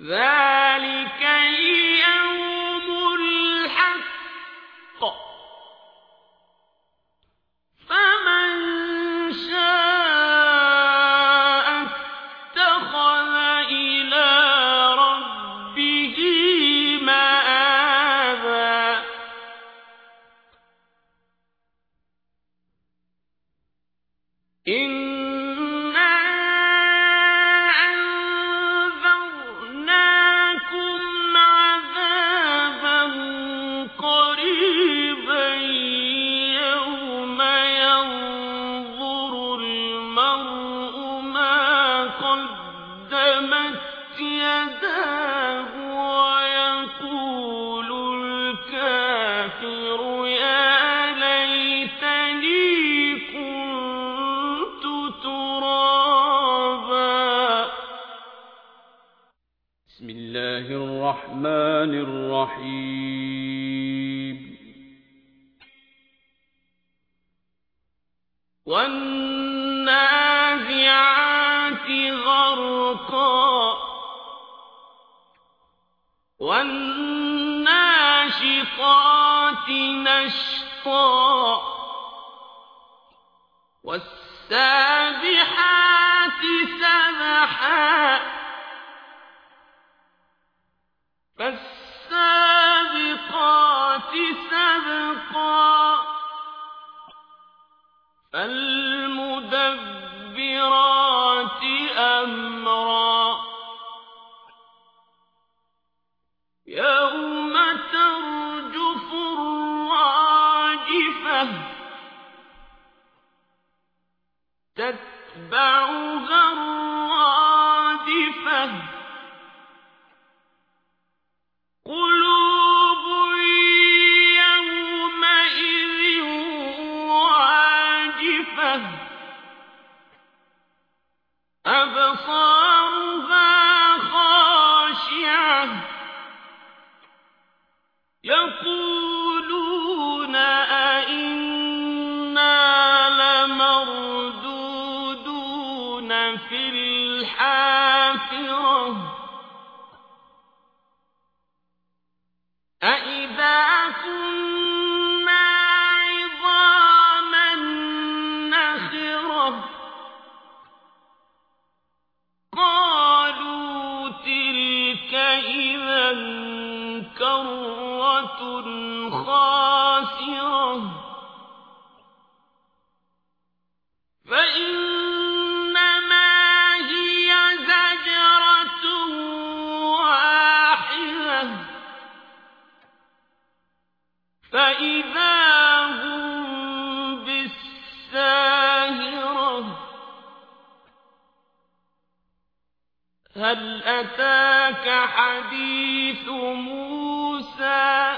ذلك قدمت يداه ويقول الكافر يا ليتني كنت ترابا. بسم الله الرحمن الرحيم. والنازعات غرقا والناشطات نشطا والسابحات سبحا فالسابقات سبقا فالمدبرات تتبعها الرادفة. قلوب يومئذ واجفة. أبصارها أئذا كنا عظاما نخرة. قالوا تلك إذا كرة. هل أتاك حديث موسى؟